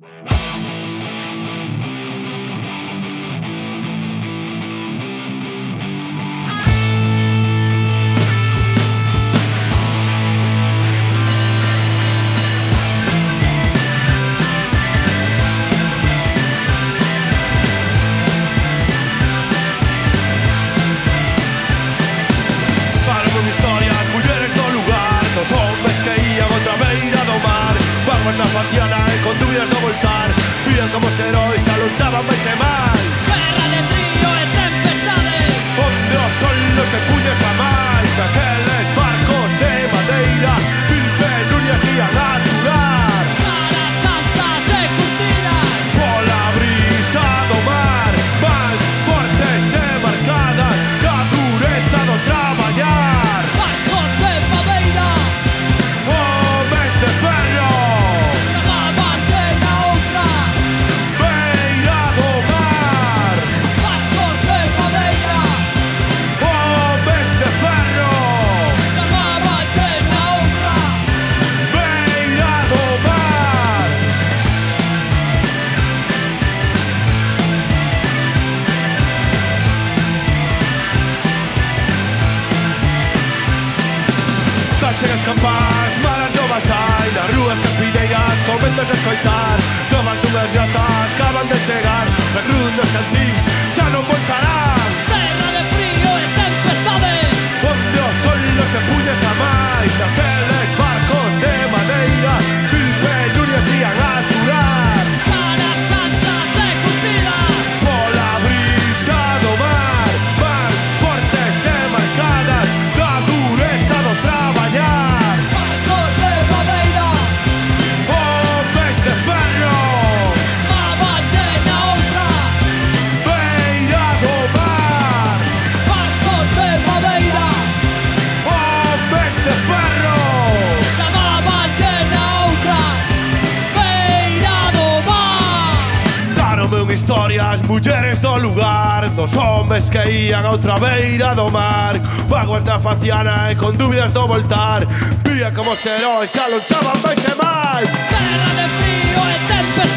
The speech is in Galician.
Yeah. campás, malas novas hai nas rúas campineiras, comezas a escoitar. historia as mulleres do lugar Dos homes que ían a outra beira do mar Vaguas na faciana e con dúbidas do voltar. Vía como os heróis xa lonchaban máis e máis. Terra de frío e tempestade